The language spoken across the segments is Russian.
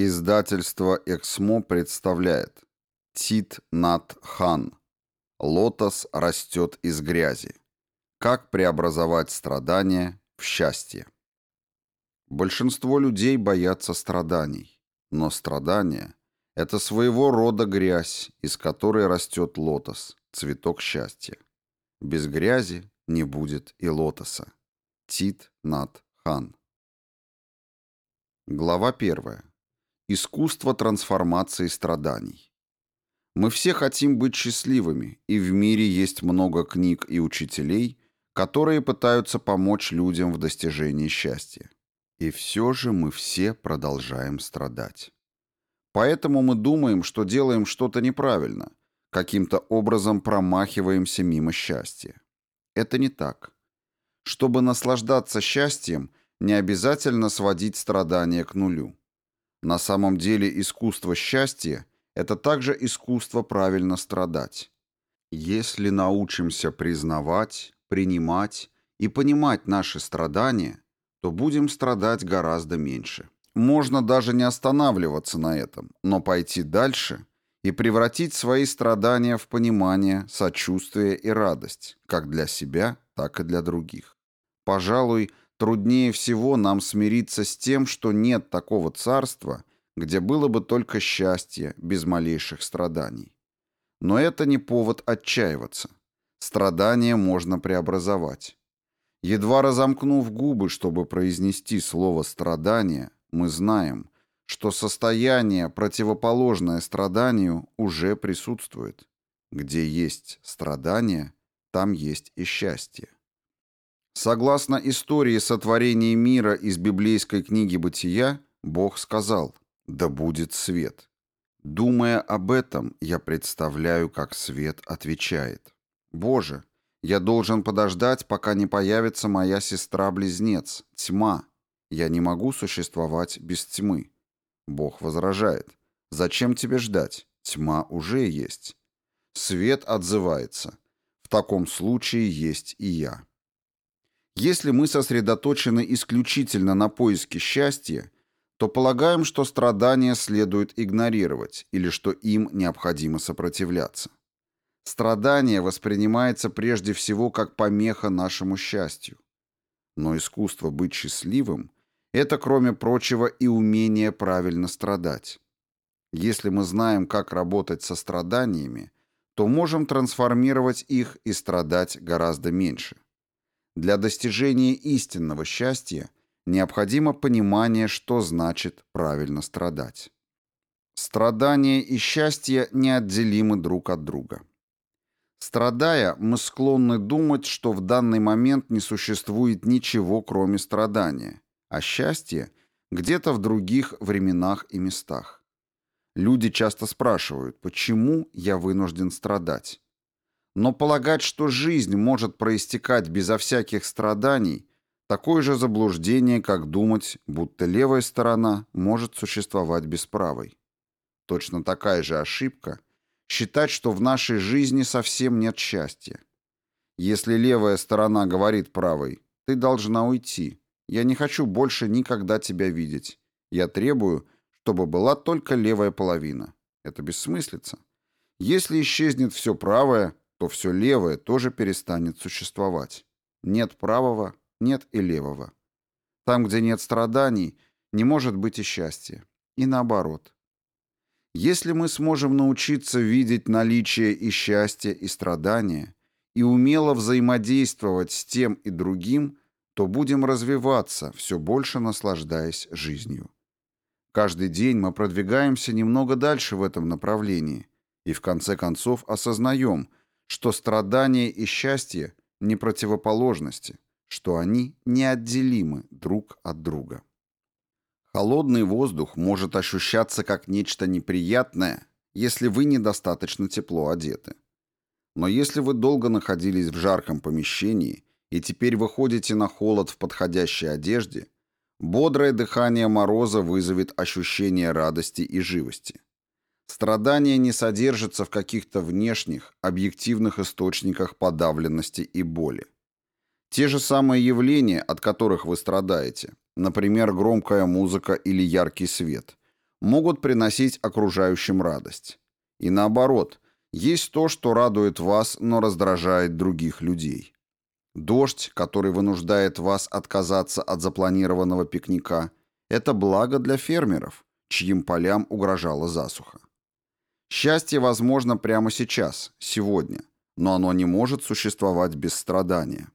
Издательство «Эксмо» представляет Тит Нат Хан «Лотос растет из грязи. Как преобразовать страдания в счастье». Большинство людей боятся страданий, но страдания – это своего рода грязь, из которой растет лотос, цветок счастья. Без грязи не будет и лотоса. Тит Нат Хан. Глава первая. Искусство трансформации страданий. Мы все хотим быть счастливыми, и в мире есть много книг и учителей, которые пытаются помочь людям в достижении счастья. И все же мы все продолжаем страдать. Поэтому мы думаем, что делаем что-то неправильно, каким-то образом промахиваемся мимо счастья. Это не так. Чтобы наслаждаться счастьем, не обязательно сводить страдания к нулю. На самом деле искусство счастья – это также искусство правильно страдать. Если научимся признавать, принимать и понимать наши страдания, то будем страдать гораздо меньше. Можно даже не останавливаться на этом, но пойти дальше и превратить свои страдания в понимание, сочувствие и радость, как для себя, так и для других. Пожалуй, Труднее всего нам смириться с тем, что нет такого царства, где было бы только счастье, без малейших страданий. Но это не повод отчаиваться. Страдания можно преобразовать. Едва разомкнув губы, чтобы произнести слово «страдание», мы знаем, что состояние, противоположное страданию, уже присутствует. Где есть страдание, там есть и счастье. Согласно истории сотворения мира из библейской книги «Бытия», Бог сказал «Да будет свет». Думая об этом, я представляю, как свет отвечает. «Боже, я должен подождать, пока не появится моя сестра-близнец, тьма. Я не могу существовать без тьмы». Бог возражает. «Зачем тебе ждать? Тьма уже есть». Свет отзывается. «В таком случае есть и я». Если мы сосредоточены исключительно на поиске счастья, то полагаем, что страдания следует игнорировать или что им необходимо сопротивляться. Страдание воспринимается прежде всего как помеха нашему счастью. Но искусство быть счастливым – это, кроме прочего, и умение правильно страдать. Если мы знаем, как работать со страданиями, то можем трансформировать их и страдать гораздо меньше. Для достижения истинного счастья необходимо понимание, что значит правильно страдать. Страдание и счастье неотделимы друг от друга. Страдая, мы склонны думать, что в данный момент не существует ничего, кроме страдания, а счастье где-то в других временах и местах. Люди часто спрашивают, почему я вынужден страдать? Но полагать, что жизнь может проистекать безо всяких страданий, такое же заблуждение, как думать, будто левая сторона может существовать без правой. Точно такая же ошибка – считать, что в нашей жизни совсем нет счастья. Если левая сторона говорит правой, ты должна уйти, я не хочу больше никогда тебя видеть, я требую, чтобы была только левая половина. Это бессмыслица. Если исчезнет все правое, то все левое тоже перестанет существовать. Нет правого, нет и левого. Там, где нет страданий, не может быть и счастья. И наоборот. Если мы сможем научиться видеть наличие и счастья, и страдания, и умело взаимодействовать с тем и другим, то будем развиваться, все больше наслаждаясь жизнью. Каждый день мы продвигаемся немного дальше в этом направлении и в конце концов осознаем, что страдания и счастье не противоположности, что они неотделимы друг от друга. Холодный воздух может ощущаться как нечто неприятное, если вы недостаточно тепло одеты. Но если вы долго находились в жарком помещении и теперь выходите на холод в подходящей одежде, бодрое дыхание мороза вызовет ощущение радости и живости. Страдание не содержится в каких-то внешних, объективных источниках подавленности и боли. Те же самые явления, от которых вы страдаете, например, громкая музыка или яркий свет, могут приносить окружающим радость. И наоборот, есть то, что радует вас, но раздражает других людей. Дождь, который вынуждает вас отказаться от запланированного пикника, это благо для фермеров, чьим полям угрожала засуха. Счастье возможно прямо сейчас, сегодня, но оно не может существовать без страдания.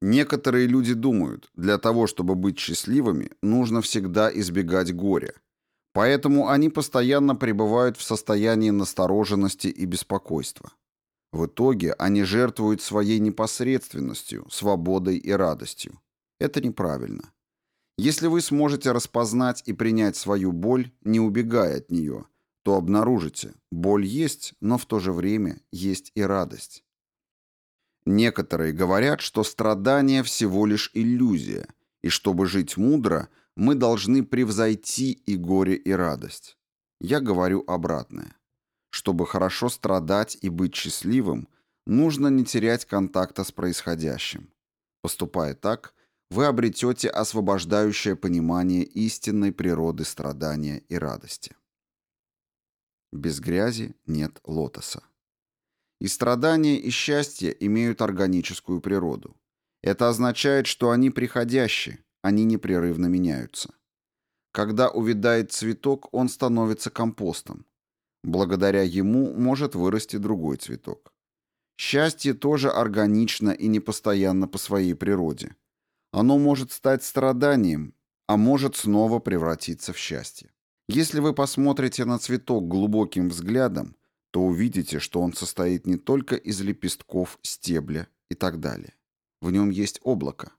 Некоторые люди думают, для того, чтобы быть счастливыми, нужно всегда избегать горя. Поэтому они постоянно пребывают в состоянии настороженности и беспокойства. В итоге они жертвуют своей непосредственностью, свободой и радостью. Это неправильно. Если вы сможете распознать и принять свою боль, не убегая от нее, то обнаружите, боль есть, но в то же время есть и радость. Некоторые говорят, что страдание всего лишь иллюзия, и чтобы жить мудро, мы должны превзойти и горе, и радость. Я говорю обратное. Чтобы хорошо страдать и быть счастливым, нужно не терять контакта с происходящим. Поступая так, вы обретете освобождающее понимание истинной природы страдания и радости. Без грязи нет лотоса. И страдания, и счастье имеют органическую природу. Это означает, что они приходящие, они непрерывно меняются. Когда увядает цветок, он становится компостом. Благодаря ему может вырасти другой цветок. Счастье тоже органично и непостоянно по своей природе. Оно может стать страданием, а может снова превратиться в счастье. Если вы посмотрите на цветок глубоким взглядом, то увидите, что он состоит не только из лепестков, стебля и так далее. В нем есть облако.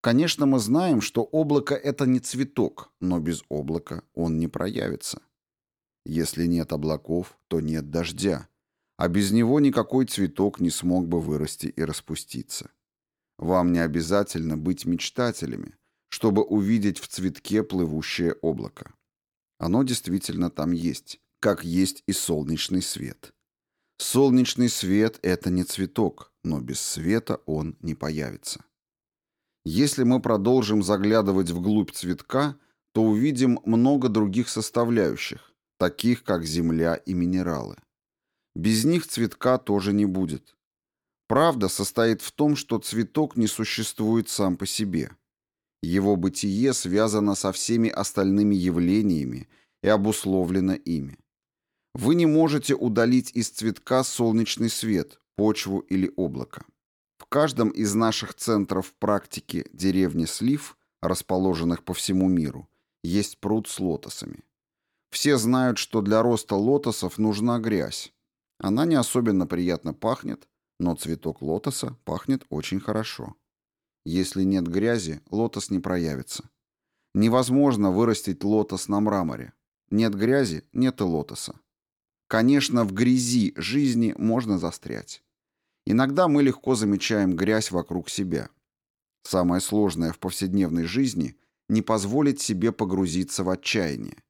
Конечно, мы знаем, что облако – это не цветок, но без облака он не проявится. Если нет облаков, то нет дождя, а без него никакой цветок не смог бы вырасти и распуститься. Вам не обязательно быть мечтателями, чтобы увидеть в цветке плывущее облако. Оно действительно там есть, как есть и солнечный свет. Солнечный свет – это не цветок, но без света он не появится. Если мы продолжим заглядывать вглубь цветка, то увидим много других составляющих, таких как земля и минералы. Без них цветка тоже не будет. Правда состоит в том, что цветок не существует сам по себе. Его бытие связано со всеми остальными явлениями и обусловлено ими. Вы не можете удалить из цветка солнечный свет, почву или облако. В каждом из наших центров практики деревни Слив, расположенных по всему миру, есть пруд с лотосами. Все знают, что для роста лотосов нужна грязь. Она не особенно приятно пахнет, но цветок лотоса пахнет очень хорошо. Если нет грязи, лотос не проявится. Невозможно вырастить лотос на мраморе. Нет грязи – нет и лотоса. Конечно, в грязи жизни можно застрять. Иногда мы легко замечаем грязь вокруг себя. Самое сложное в повседневной жизни – не позволить себе погрузиться в отчаяние.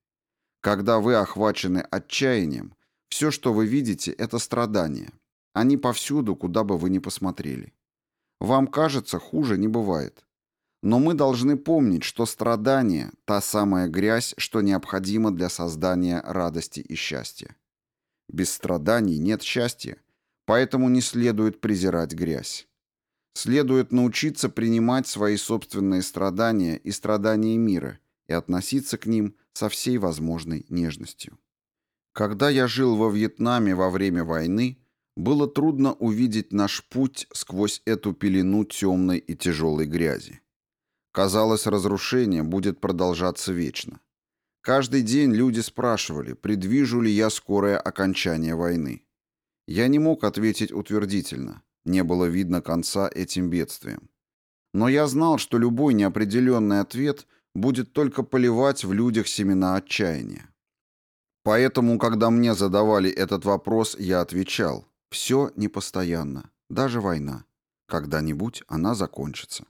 Когда вы охвачены отчаянием, все, что вы видите, это страдания. Они повсюду, куда бы вы ни посмотрели. Вам кажется, хуже не бывает. Но мы должны помнить, что страдание – та самая грязь, что необходима для создания радости и счастья. Без страданий нет счастья, поэтому не следует презирать грязь. Следует научиться принимать свои собственные страдания и страдания мира и относиться к ним со всей возможной нежностью. Когда я жил во Вьетнаме во время войны, было трудно увидеть наш путь сквозь эту пелену темной и тяжелой грязи. Казалось, разрушение будет продолжаться вечно. Каждый день люди спрашивали, предвижу ли я скорое окончание войны. Я не мог ответить утвердительно. Не было видно конца этим бедствиям. Но я знал, что любой неопределенный ответ будет только поливать в людях семена отчаяния. Поэтому, когда мне задавали этот вопрос, я отвечал, все непостоянно, даже война. Когда-нибудь она закончится.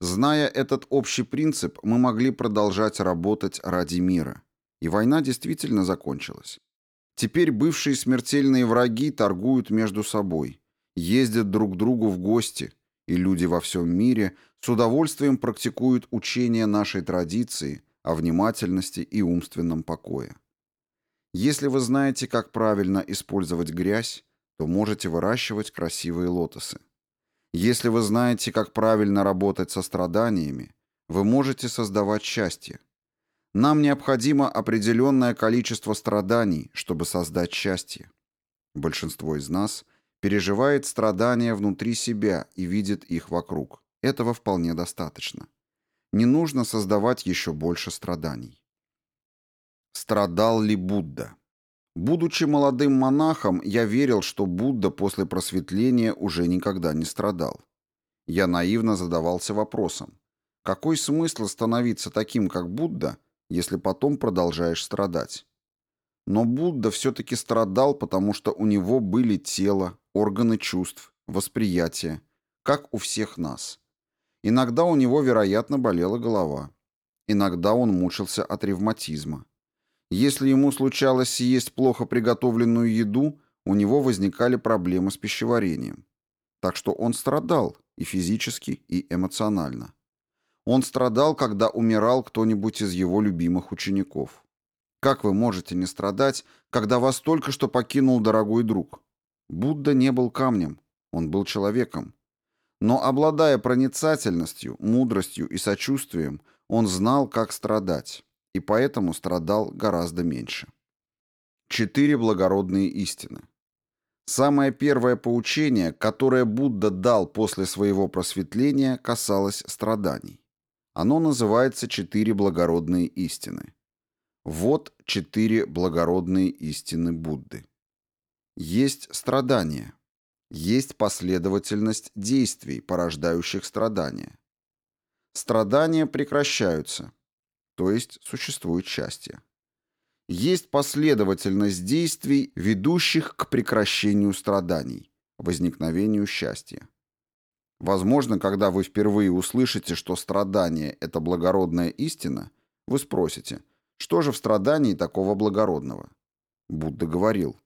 Зная этот общий принцип, мы могли продолжать работать ради мира. И война действительно закончилась. Теперь бывшие смертельные враги торгуют между собой, ездят друг к другу в гости, и люди во всем мире с удовольствием практикуют учения нашей традиции, о внимательности и умственном покое. Если вы знаете, как правильно использовать грязь, то можете выращивать красивые лотосы. Если вы знаете, как правильно работать со страданиями, вы можете создавать счастье. Нам необходимо определенное количество страданий, чтобы создать счастье. Большинство из нас переживает страдания внутри себя и видит их вокруг. Этого вполне достаточно. Не нужно создавать еще больше страданий. Страдал ли Будда? Будучи молодым монахом, я верил, что Будда после просветления уже никогда не страдал. Я наивно задавался вопросом, какой смысл становиться таким, как Будда, если потом продолжаешь страдать? Но Будда все-таки страдал, потому что у него были тело, органы чувств, восприятие, как у всех нас. Иногда у него, вероятно, болела голова. Иногда он мучился от ревматизма. Если ему случалось съесть плохо приготовленную еду, у него возникали проблемы с пищеварением. Так что он страдал и физически, и эмоционально. Он страдал, когда умирал кто-нибудь из его любимых учеников. Как вы можете не страдать, когда вас только что покинул дорогой друг? Будда не был камнем, он был человеком. Но обладая проницательностью, мудростью и сочувствием, он знал, как страдать, и поэтому страдал гораздо меньше. Четыре благородные истины. Самое первое поучение, которое Будда дал после своего просветления, касалось страданий. Оно называется «Четыре благородные истины». Вот четыре благородные истины Будды. Есть страдания. Есть последовательность действий, порождающих страдания. Страдания прекращаются, то есть существует счастье. Есть последовательность действий, ведущих к прекращению страданий, возникновению счастья. Возможно, когда вы впервые услышите, что страдание – это благородная истина, вы спросите, что же в страдании такого благородного? Будда говорил,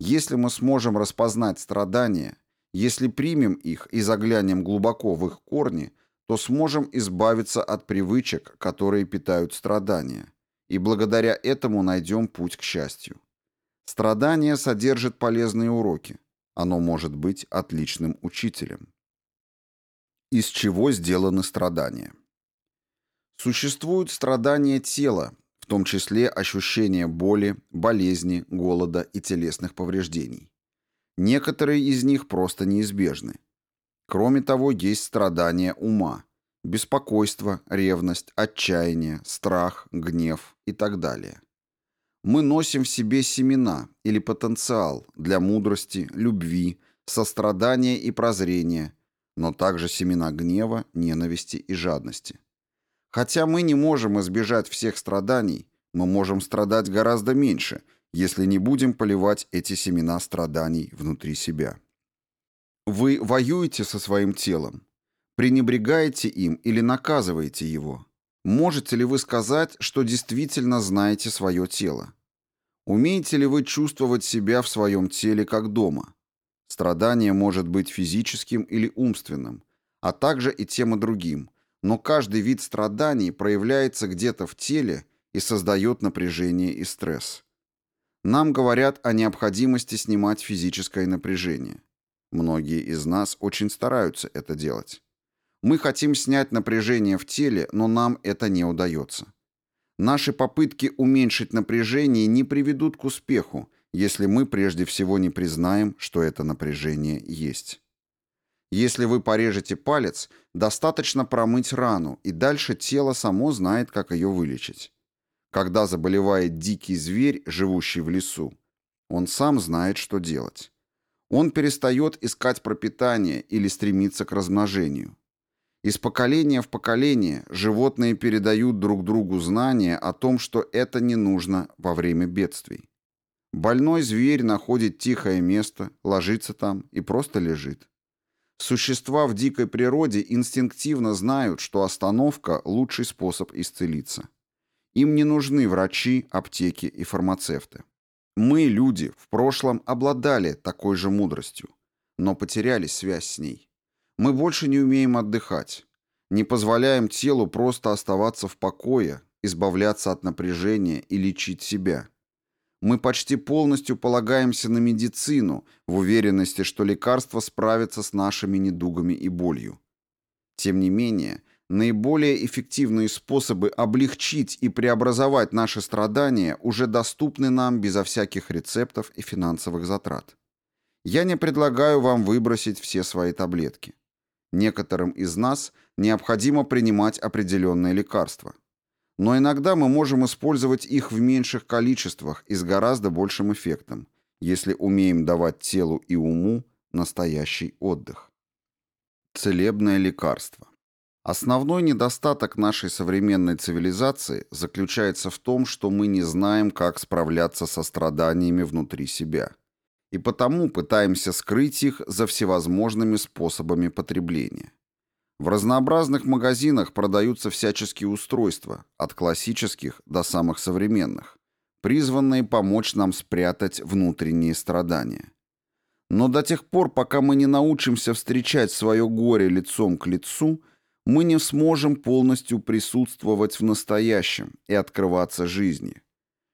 если мы сможем распознать страдания, если примем их и заглянем глубоко в их корни, то сможем избавиться от привычек, которые питают страдания, и благодаря этому найдем путь к счастью. Страдание содержит полезные уроки. Оно может быть отличным учителем. Из чего сделаны страдания? Существуют страдания тела, в том числе ощущение боли, болезни, голода и телесных повреждений. Некоторые из них просто неизбежны. Кроме того, есть страдания ума, беспокойство, ревность, отчаяние, страх, гнев и так далее. Мы носим в себе семена или потенциал для мудрости, любви, сострадания и прозрения – но также семена гнева, ненависти и жадности. Хотя мы не можем избежать всех страданий, мы можем страдать гораздо меньше, если не будем поливать эти семена страданий внутри себя. Вы воюете со своим телом, пренебрегаете им или наказываете его. Можете ли вы сказать, что действительно знаете свое тело? Умеете ли вы чувствовать себя в своем теле как дома? Страдание может быть физическим или умственным, а также и тем и другим, но каждый вид страданий проявляется где-то в теле и создает напряжение и стресс. Нам говорят о необходимости снимать физическое напряжение. Многие из нас очень стараются это делать. Мы хотим снять напряжение в теле, но нам это не удается. Наши попытки уменьшить напряжение не приведут к успеху, если мы прежде всего не признаем, что это напряжение есть. Если вы порежете палец, достаточно промыть рану, и дальше тело само знает, как ее вылечить. Когда заболевает дикий зверь, живущий в лесу, он сам знает, что делать. Он перестает искать пропитание или стремиться к размножению. Из поколения в поколение животные передают друг другу знания о том, что это не нужно во время бедствий. Больной зверь находит тихое место, ложится там и просто лежит. Существа в дикой природе инстинктивно знают, что остановка – лучший способ исцелиться. Им не нужны врачи, аптеки и фармацевты. Мы, люди, в прошлом обладали такой же мудростью, но потеряли связь с ней. Мы больше не умеем отдыхать, не позволяем телу просто оставаться в покое избавляться от напряжения и лечить себя. Мы почти полностью полагаемся на медицину в уверенности, что лекарства справятся с нашими недугами и болью. Тем не менее, наиболее эффективные способы облегчить и преобразовать наши страдания уже доступны нам безо всяких рецептов и финансовых затрат. Я не предлагаю вам выбросить все свои таблетки. Некоторым из нас необходимо принимать определенные лекарства. Но иногда мы можем использовать их в меньших количествах и с гораздо большим эффектом, если умеем давать телу и уму настоящий отдых. Целебное лекарство. Основной недостаток нашей современной цивилизации заключается в том, что мы не знаем, как справляться со страданиями внутри себя. И потому пытаемся скрыть их за всевозможными способами потребления. В разнообразных магазинах продаются всяческие устройства, от классических до самых современных, призванные помочь нам спрятать внутренние страдания. Но до тех пор, пока мы не научимся встречать свое горе лицом к лицу, мы не сможем полностью присутствовать в настоящем и открываться жизни.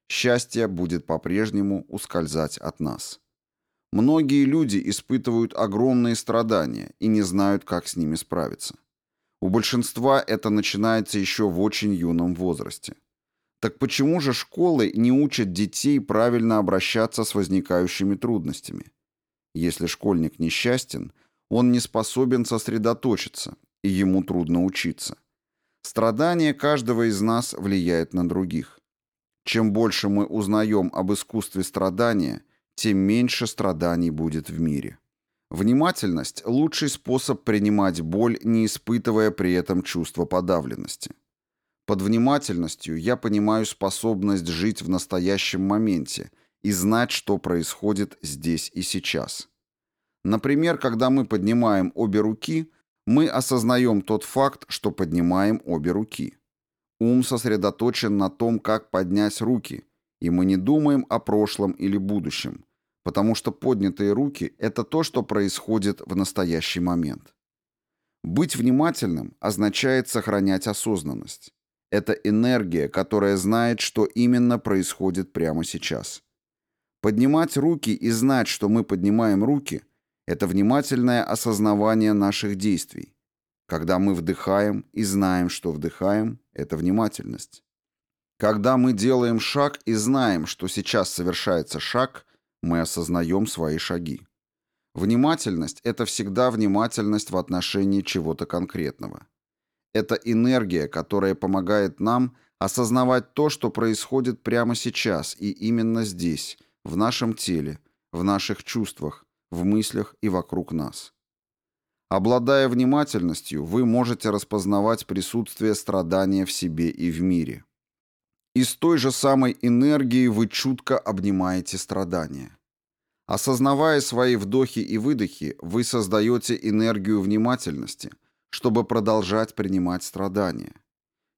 Счастье будет по-прежнему ускользать от нас. Многие люди испытывают огромные страдания и не знают, как с ними справиться. У большинства это начинается еще в очень юном возрасте. Так почему же школы не учат детей правильно обращаться с возникающими трудностями? Если школьник несчастен, он не способен сосредоточиться, и ему трудно учиться. Страдание каждого из нас влияет на других. Чем больше мы узнаем об искусстве страдания – тем меньше страданий будет в мире. Внимательность – лучший способ принимать боль, не испытывая при этом чувство подавленности. Под внимательностью я понимаю способность жить в настоящем моменте и знать, что происходит здесь и сейчас. Например, когда мы поднимаем обе руки, мы осознаем тот факт, что поднимаем обе руки. Ум сосредоточен на том, как поднять руки, и мы не думаем о прошлом или будущем, потому что поднятые руки – это то, что происходит в настоящий момент. Быть внимательным означает сохранять осознанность. Это энергия, которая знает, что именно происходит прямо сейчас. Поднимать руки и знать, что мы поднимаем руки – это внимательное осознавание наших действий. Когда мы вдыхаем и знаем, что вдыхаем – это внимательность. Когда мы делаем шаг и знаем, что сейчас совершается шаг, мы осознаем свои шаги. Внимательность – это всегда внимательность в отношении чего-то конкретного. Это энергия, которая помогает нам осознавать то, что происходит прямо сейчас и именно здесь, в нашем теле, в наших чувствах, в мыслях и вокруг нас. Обладая внимательностью, вы можете распознавать присутствие страдания в себе и в мире. Из той же самой энергии вы чутко обнимаете страдания. Осознавая свои вдохи и выдохи, вы создаете энергию внимательности, чтобы продолжать принимать страдания.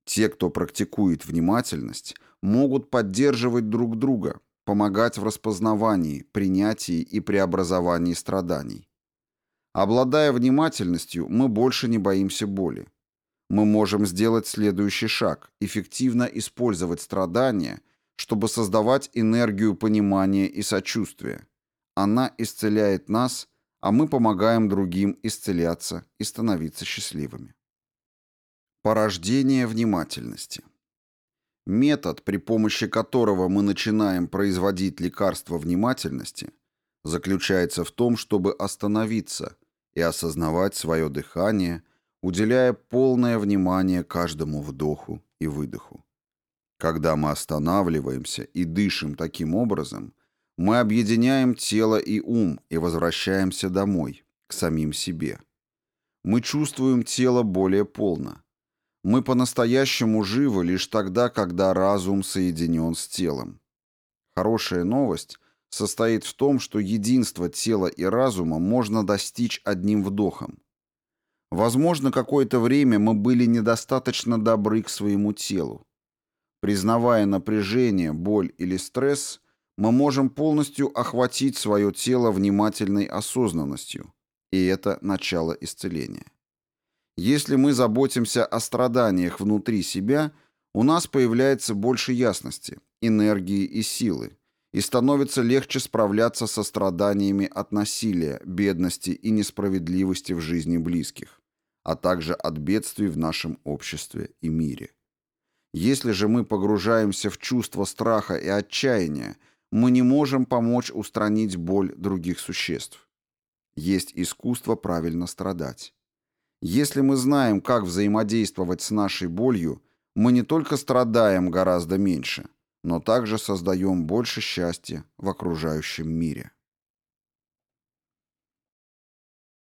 Те, кто практикует внимательность, могут поддерживать друг друга, помогать в распознавании, принятии и преобразовании страданий. Обладая внимательностью, мы больше не боимся боли мы можем сделать следующий шаг – эффективно использовать страдания, чтобы создавать энергию понимания и сочувствия. Она исцеляет нас, а мы помогаем другим исцеляться и становиться счастливыми. Порождение внимательности. Метод, при помощи которого мы начинаем производить лекарство внимательности, заключается в том, чтобы остановиться и осознавать свое дыхание, уделяя полное внимание каждому вдоху и выдоху. Когда мы останавливаемся и дышим таким образом, мы объединяем тело и ум и возвращаемся домой, к самим себе. Мы чувствуем тело более полно. Мы по-настоящему живы лишь тогда, когда разум соединен с телом. Хорошая новость состоит в том, что единство тела и разума можно достичь одним вдохом. Возможно, какое-то время мы были недостаточно добры к своему телу. Признавая напряжение, боль или стресс, мы можем полностью охватить свое тело внимательной осознанностью, и это начало исцеления. Если мы заботимся о страданиях внутри себя, у нас появляется больше ясности, энергии и силы, и становится легче справляться со страданиями от насилия, бедности и несправедливости в жизни близких, а также от бедствий в нашем обществе и мире. Если же мы погружаемся в чувство страха и отчаяния, мы не можем помочь устранить боль других существ. Есть искусство правильно страдать. Если мы знаем, как взаимодействовать с нашей болью, мы не только страдаем гораздо меньше, но также создаем больше счастья в окружающем мире.